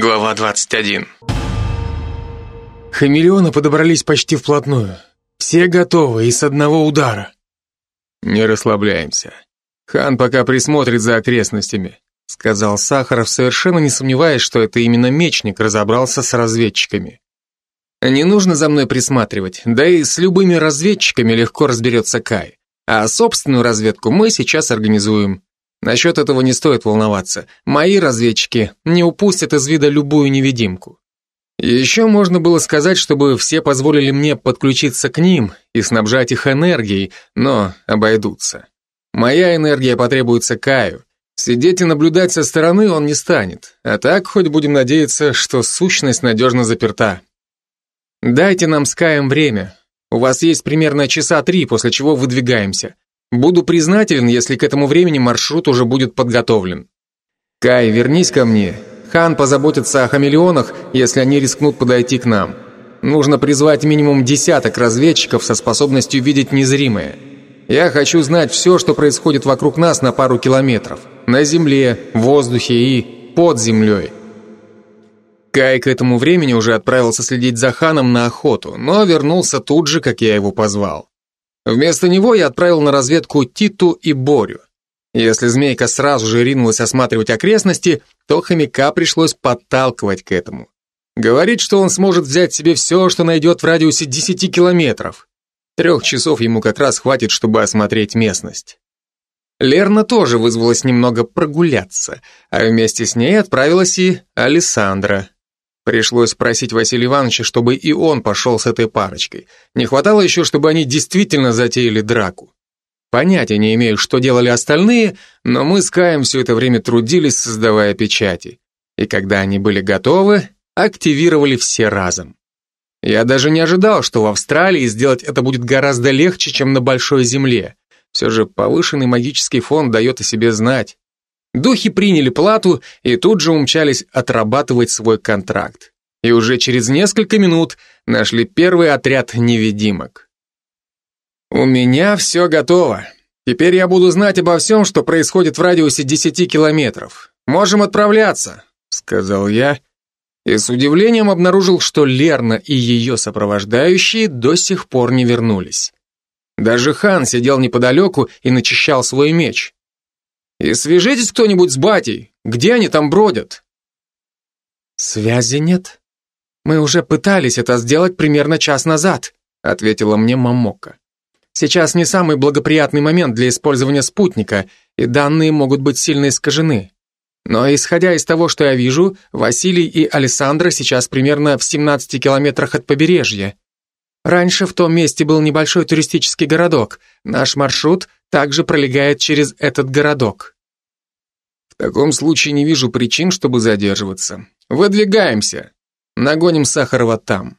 Глава 21. Хамелеоны подобрались почти вплотную. Все готовы и с одного удара. Не расслабляемся. Хан пока присмотрит за окрестностями, сказал Сахаров, совершенно не сомневаясь, что это именно мечник разобрался с разведчиками. Не нужно за мной присматривать, да и с любыми разведчиками легко разберется Кай. А собственную разведку мы сейчас организуем. Насчет этого не стоит волноваться. Мои разведчики не упустят из вида любую невидимку. Еще можно было сказать, чтобы все позволили мне подключиться к ним и снабжать их энергией, но обойдутся. Моя энергия потребуется Каю. Сидеть и наблюдать со стороны он не станет. А так хоть будем надеяться, что сущность надежно заперта. Дайте нам с Каем время. У вас есть примерно часа три, после чего выдвигаемся. Буду признателен, если к этому времени маршрут уже будет подготовлен. Кай, вернись ко мне. Хан позаботится о хамелеонах, если они рискнут подойти к нам. Нужно призвать минимум десяток разведчиков со способностью видеть незримое. Я хочу знать все, что происходит вокруг нас на пару километров. На земле, в воздухе и под землей. Кай к этому времени уже отправился следить за ханом на охоту, но вернулся тут же, как я его позвал. Вместо него я отправил на разведку Титу и Борю. Если змейка сразу же ринулась осматривать окрестности, то хомяка пришлось подталкивать к этому. Говорит, что он сможет взять себе все, что найдет в радиусе 10 километров. Трех часов ему как раз хватит, чтобы осмотреть местность. Лерна тоже вызвалась немного прогуляться, а вместе с ней отправилась и Александра. Пришлось просить Василия Ивановича, чтобы и он пошел с этой парочкой. Не хватало еще, чтобы они действительно затеяли драку. Понятия не имею, что делали остальные, но мы с Каем все это время трудились, создавая печати. И когда они были готовы, активировали все разом. Я даже не ожидал, что в Австралии сделать это будет гораздо легче, чем на Большой Земле. Все же повышенный магический фон дает о себе знать. Духи приняли плату и тут же умчались отрабатывать свой контракт. И уже через несколько минут нашли первый отряд невидимок. «У меня все готово. Теперь я буду знать обо всем, что происходит в радиусе 10 километров. Можем отправляться», — сказал я, и с удивлением обнаружил, что Лерна и ее сопровождающие до сих пор не вернулись. Даже хан сидел неподалеку и начищал свой меч. И свяжитесь кто-нибудь с батей. Где они там бродят?» «Связи нет. Мы уже пытались это сделать примерно час назад», ответила мне Мамока. «Сейчас не самый благоприятный момент для использования спутника, и данные могут быть сильно искажены. Но исходя из того, что я вижу, Василий и Александра сейчас примерно в 17 километрах от побережья. Раньше в том месте был небольшой туристический городок. Наш маршрут также пролегает через этот городок. Таком случае не вижу причин, чтобы задерживаться. Выдвигаемся. Нагоним Сахарова там.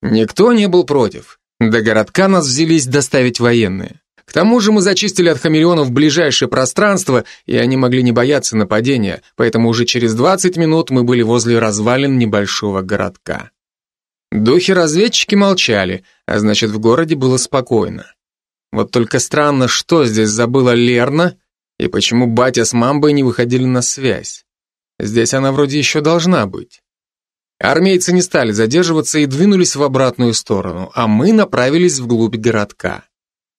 Никто не был против. До городка нас взялись доставить военные. К тому же мы зачистили от хамелеонов ближайшее пространство, и они могли не бояться нападения, поэтому уже через 20 минут мы были возле развалин небольшого городка. Духи-разведчики молчали, а значит, в городе было спокойно. Вот только странно, что здесь забыла Лерна и почему батя с мамбой не выходили на связь. Здесь она вроде еще должна быть. Армейцы не стали задерживаться и двинулись в обратную сторону, а мы направились вглубь городка.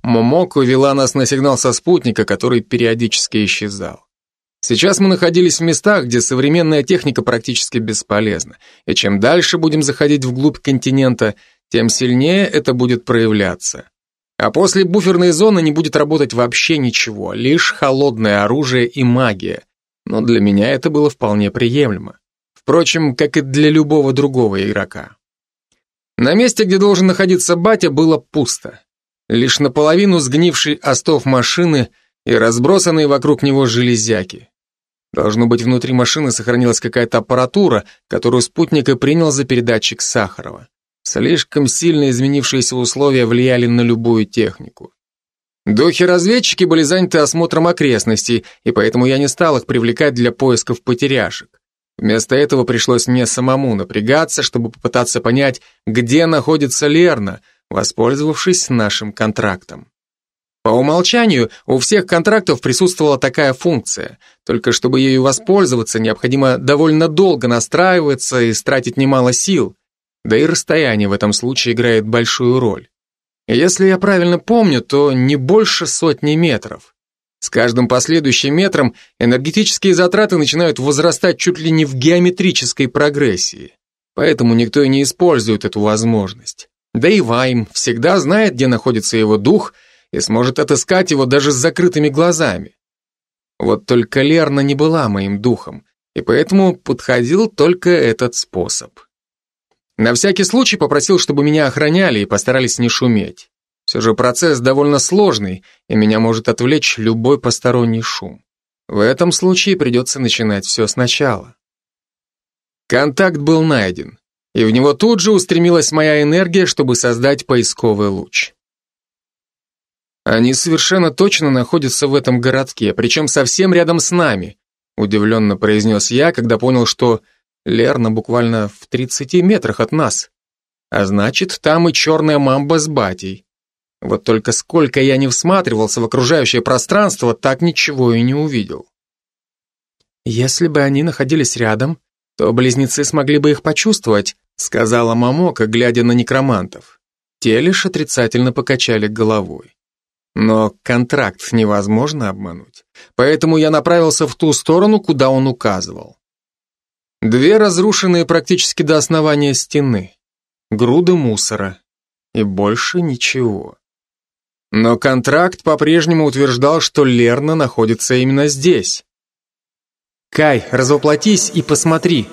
Момоко вела нас на сигнал со спутника, который периодически исчезал. Сейчас мы находились в местах, где современная техника практически бесполезна, и чем дальше будем заходить вглубь континента, тем сильнее это будет проявляться. А после буферной зоны не будет работать вообще ничего, лишь холодное оружие и магия. Но для меня это было вполне приемлемо. Впрочем, как и для любого другого игрока. На месте, где должен находиться батя, было пусто. Лишь наполовину сгнивший остов машины и разбросанные вокруг него железяки. Должно быть, внутри машины сохранилась какая-то аппаратура, которую спутник и принял за передатчик Сахарова. Слишком сильно изменившиеся условия влияли на любую технику. Духи-разведчики были заняты осмотром окрестностей, и поэтому я не стал их привлекать для поисков потеряшек. Вместо этого пришлось мне самому напрягаться, чтобы попытаться понять, где находится Лерна, воспользовавшись нашим контрактом. По умолчанию у всех контрактов присутствовала такая функция, только чтобы ею воспользоваться, необходимо довольно долго настраиваться и тратить немало сил, да и расстояние в этом случае играет большую роль. если я правильно помню, то не больше сотни метров. С каждым последующим метром энергетические затраты начинают возрастать чуть ли не в геометрической прогрессии. Поэтому никто и не использует эту возможность. Да и Вайм всегда знает, где находится его дух, и сможет отыскать его даже с закрытыми глазами. Вот только Лерна не была моим духом, и поэтому подходил только этот способ. На всякий случай попросил, чтобы меня охраняли и постарались не шуметь. Все же процесс довольно сложный, и меня может отвлечь любой посторонний шум. В этом случае придется начинать все сначала. Контакт был найден, и в него тут же устремилась моя энергия, чтобы создать поисковый луч. Они совершенно точно находятся в этом городке, причем совсем рядом с нами, удивленно произнес я, когда понял, что Лерна буквально в 30 метрах от нас. А значит, там и черная мамба с батей. Вот только сколько я не всматривался в окружающее пространство, так ничего и не увидел. Если бы они находились рядом, то близнецы смогли бы их почувствовать, сказала Мамока, глядя на некромантов. Те лишь отрицательно покачали головой. Но контракт невозможно обмануть, поэтому я направился в ту сторону, куда он указывал. Две разрушенные практически до основания стены, груды мусора и больше ничего. Но контракт по-прежнему утверждал, что Лерна находится именно здесь. «Кай, развоплотись и посмотри.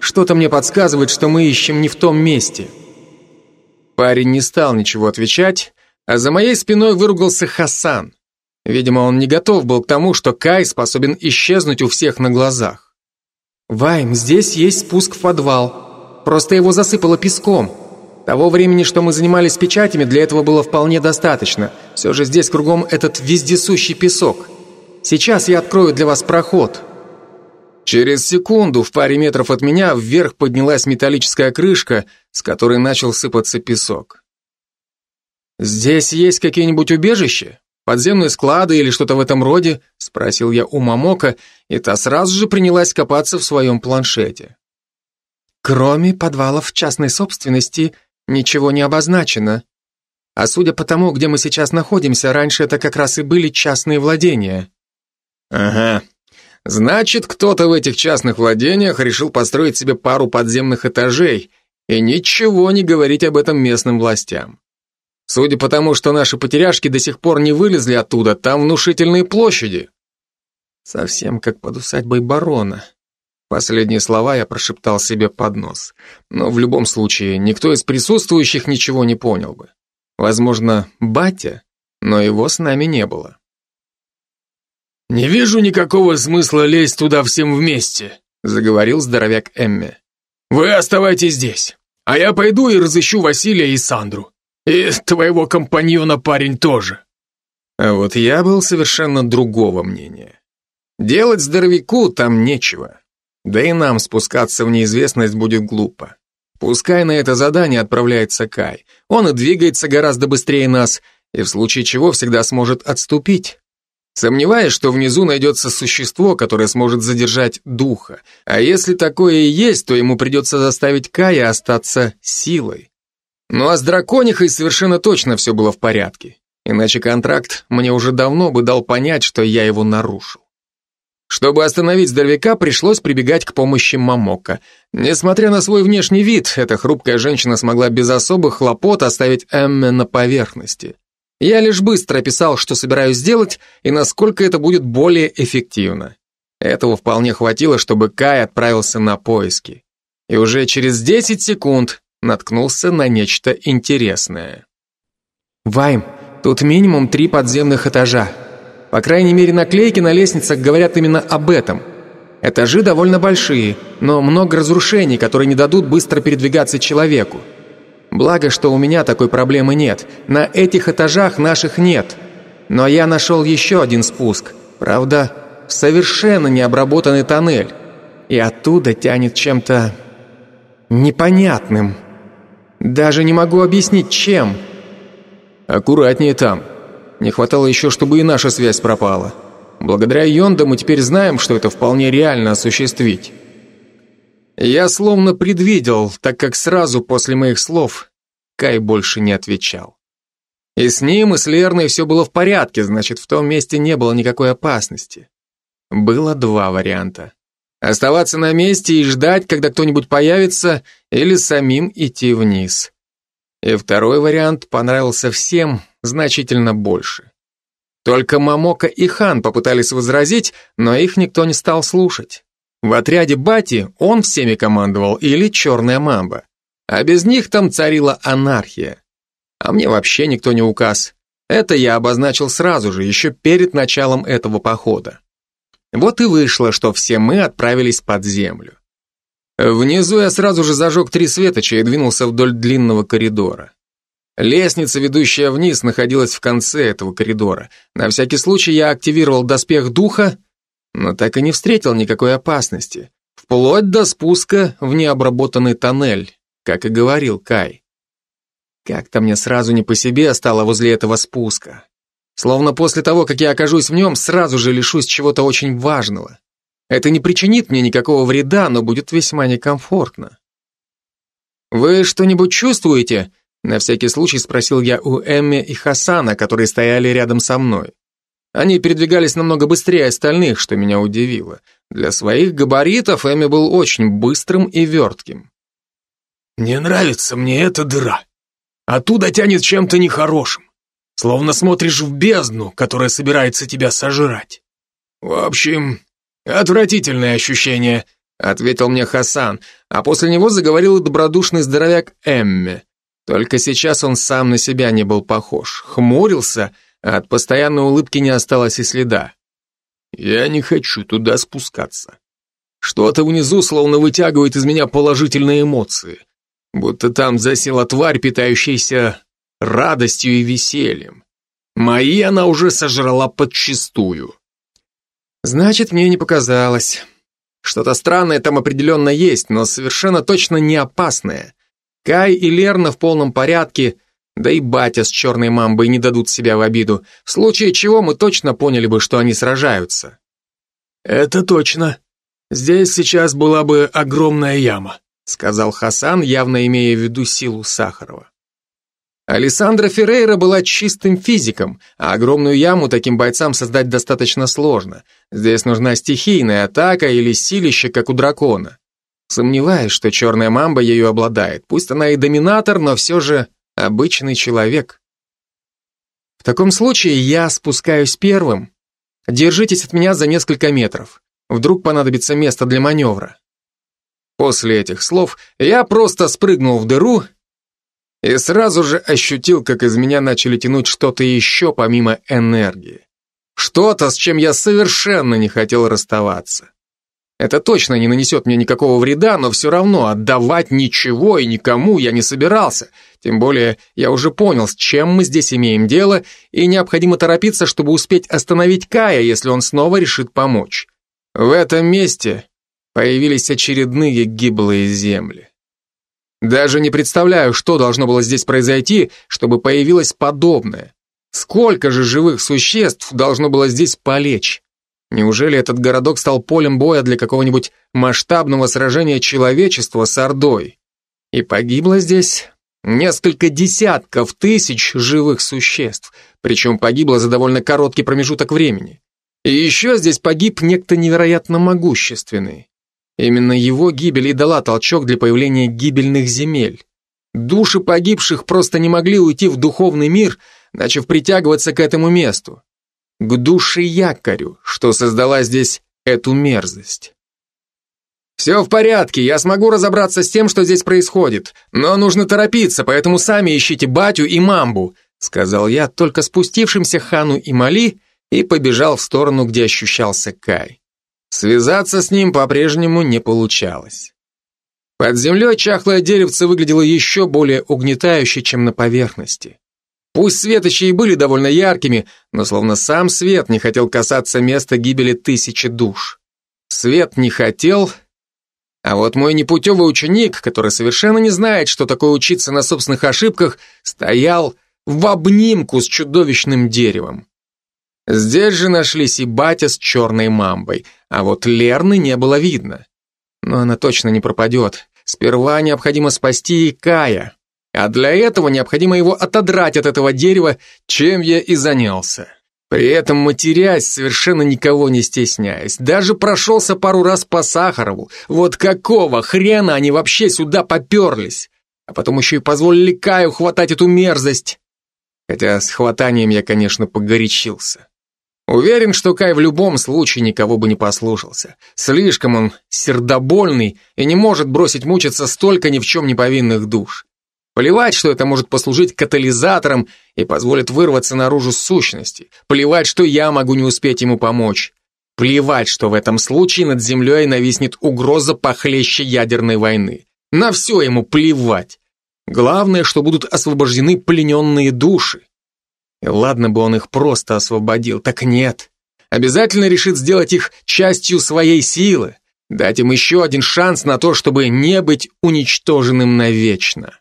Что-то мне подсказывает, что мы ищем не в том месте». Парень не стал ничего отвечать, а за моей спиной выругался Хасан. Видимо, он не готов был к тому, что Кай способен исчезнуть у всех на глазах. «Вайм, здесь есть спуск в подвал. Просто его засыпало песком. Того времени, что мы занимались печатями, для этого было вполне достаточно. Все же здесь кругом этот вездесущий песок. Сейчас я открою для вас проход». Через секунду в паре метров от меня вверх поднялась металлическая крышка, с которой начал сыпаться песок. «Здесь есть какие-нибудь убежища?» Подземные склады или что-то в этом роде?» — спросил я у Мамока, и та сразу же принялась копаться в своем планшете. «Кроме подвалов частной собственности, ничего не обозначено. А судя по тому, где мы сейчас находимся, раньше это как раз и были частные владения». «Ага. Значит, кто-то в этих частных владениях решил построить себе пару подземных этажей и ничего не говорить об этом местным властям. Судя по тому, что наши потеряшки до сих пор не вылезли оттуда, там внушительные площади. Совсем как под усадьбой барона. Последние слова я прошептал себе под нос. Но в любом случае, никто из присутствующих ничего не понял бы. Возможно, батя, но его с нами не было. «Не вижу никакого смысла лезть туда всем вместе», заговорил здоровяк Эмми. «Вы оставайтесь здесь, а я пойду и разыщу Василия и Сандру. И твоего компаньона парень тоже. А вот я был совершенно другого мнения. Делать здоровяку там нечего. Да и нам спускаться в неизвестность будет глупо. Пускай на это задание отправляется Кай. Он и двигается гораздо быстрее нас, и в случае чего всегда сможет отступить. Сомневаюсь, что внизу найдется существо, которое сможет задержать духа. А если такое и есть, то ему придется заставить Кая остаться силой. Ну а с драконихой совершенно точно все было в порядке. Иначе контракт мне уже давно бы дал понять, что я его нарушил. Чтобы остановить здоровяка, пришлось прибегать к помощи Мамока. Несмотря на свой внешний вид, эта хрупкая женщина смогла без особых хлопот оставить Эмме на поверхности. Я лишь быстро описал, что собираюсь сделать и насколько это будет более эффективно. Этого вполне хватило, чтобы Кай отправился на поиски. И уже через 10 секунд наткнулся на нечто интересное. «Вайм, тут минимум три подземных этажа. По крайней мере, наклейки на лестницах говорят именно об этом. Этажи довольно большие, но много разрушений, которые не дадут быстро передвигаться человеку. Благо, что у меня такой проблемы нет. На этих этажах наших нет. Но я нашел еще один спуск. Правда, совершенно необработанный тоннель. И оттуда тянет чем-то непонятным. Даже не могу объяснить, чем. Аккуратнее там. Не хватало еще, чтобы и наша связь пропала. Благодаря Йонда мы теперь знаем, что это вполне реально осуществить. Я словно предвидел, так как сразу после моих слов Кай больше не отвечал. И с ним, и с Лерной все было в порядке, значит, в том месте не было никакой опасности. Было два варианта. Оставаться на месте и ждать, когда кто-нибудь появится, или самим идти вниз. И второй вариант понравился всем значительно больше. Только Мамока и Хан попытались возразить, но их никто не стал слушать. В отряде Бати он всеми командовал или Черная Мамба. А без них там царила анархия. А мне вообще никто не указ. Это я обозначил сразу же, еще перед началом этого похода. Вот и вышло, что все мы отправились под землю. Внизу я сразу же зажег три светоча и двинулся вдоль длинного коридора. Лестница, ведущая вниз, находилась в конце этого коридора. На всякий случай я активировал доспех духа, но так и не встретил никакой опасности. Вплоть до спуска в необработанный тоннель, как и говорил Кай. Как-то мне сразу не по себе стало возле этого спуска. Словно после того, как я окажусь в нем, сразу же лишусь чего-то очень важного. Это не причинит мне никакого вреда, но будет весьма некомфортно. «Вы что-нибудь чувствуете?» На всякий случай спросил я у Эмми и Хасана, которые стояли рядом со мной. Они передвигались намного быстрее остальных, что меня удивило. Для своих габаритов Эми был очень быстрым и вертким. «Не нравится мне эта дыра. Оттуда тянет чем-то нехорошим. Словно смотришь в бездну, которая собирается тебя сожрать. В общем, отвратительное ощущение, ответил мне Хасан, а после него заговорил добродушный здоровяк Эмме. Только сейчас он сам на себя не был похож, хмурился, а от постоянной улыбки не осталось и следа. Я не хочу туда спускаться. Что-то внизу словно вытягивает из меня положительные эмоции, будто там засела тварь, питающаяся радостью и весельем. Мои она уже сожрала подчистую. Значит, мне не показалось. Что-то странное там определенно есть, но совершенно точно не опасное. Кай и Лерна в полном порядке, да и батя с черной мамбой не дадут себя в обиду, в случае чего мы точно поняли бы, что они сражаются. Это точно. Здесь сейчас была бы огромная яма, сказал Хасан, явно имея в виду силу Сахарова. Алессандра Феррейра была чистым физиком, а огромную яму таким бойцам создать достаточно сложно. Здесь нужна стихийная атака или силище, как у дракона. Сомневаюсь, что черная мамба ею обладает. Пусть она и доминатор, но все же обычный человек. В таком случае я спускаюсь первым. Держитесь от меня за несколько метров. Вдруг понадобится место для маневра. После этих слов я просто спрыгнул в дыру и сразу же ощутил, как из меня начали тянуть что-то еще помимо энергии. Что-то, с чем я совершенно не хотел расставаться. Это точно не нанесет мне никакого вреда, но все равно отдавать ничего и никому я не собирался. Тем более я уже понял, с чем мы здесь имеем дело, и необходимо торопиться, чтобы успеть остановить Кая, если он снова решит помочь. В этом месте появились очередные гиблые земли. Даже не представляю, что должно было здесь произойти, чтобы появилось подобное. Сколько же живых существ должно было здесь полечь? Неужели этот городок стал полем боя для какого-нибудь масштабного сражения человечества с Ордой? И погибло здесь несколько десятков тысяч живых существ, причем погибло за довольно короткий промежуток времени. И еще здесь погиб некто невероятно могущественный. Именно его гибель и дала толчок для появления гибельных земель. Души погибших просто не могли уйти в духовный мир, начав притягиваться к этому месту. К душе якорю, что создала здесь эту мерзость. «Все в порядке, я смогу разобраться с тем, что здесь происходит, но нужно торопиться, поэтому сами ищите батю и мамбу», сказал я только спустившимся Хану и Мали и побежал в сторону, где ощущался Кай. Связаться с ним по-прежнему не получалось. Под землей чахлое деревце выглядело еще более угнетающе, чем на поверхности. Пусть светочи и были довольно яркими, но словно сам свет не хотел касаться места гибели тысячи душ. Свет не хотел, а вот мой непутевый ученик, который совершенно не знает, что такое учиться на собственных ошибках, стоял, в обнимку с чудовищным деревом. Здесь же нашлись и батя с черной мамбой, а вот Лерны не было видно. Но она точно не пропадет. Сперва необходимо спасти и Кая. А для этого необходимо его отодрать от этого дерева, чем я и занялся. При этом матерясь, совершенно никого не стесняясь. Даже прошелся пару раз по Сахарову. Вот какого хрена они вообще сюда поперлись? А потом еще и позволили Каю хватать эту мерзость. Хотя с хватанием я, конечно, погорячился. Уверен, что Кай в любом случае никого бы не послушался. Слишком он сердобольный и не может бросить мучиться столько ни в чем не повинных душ. Плевать, что это может послужить катализатором и позволит вырваться наружу сущности. Плевать, что я могу не успеть ему помочь. Плевать, что в этом случае над землей нависнет угроза похлеще ядерной войны. На все ему плевать. Главное, что будут освобождены плененные души. И ладно бы он их просто освободил, так нет. Обязательно решит сделать их частью своей силы, дать им еще один шанс на то, чтобы не быть уничтоженным навечно.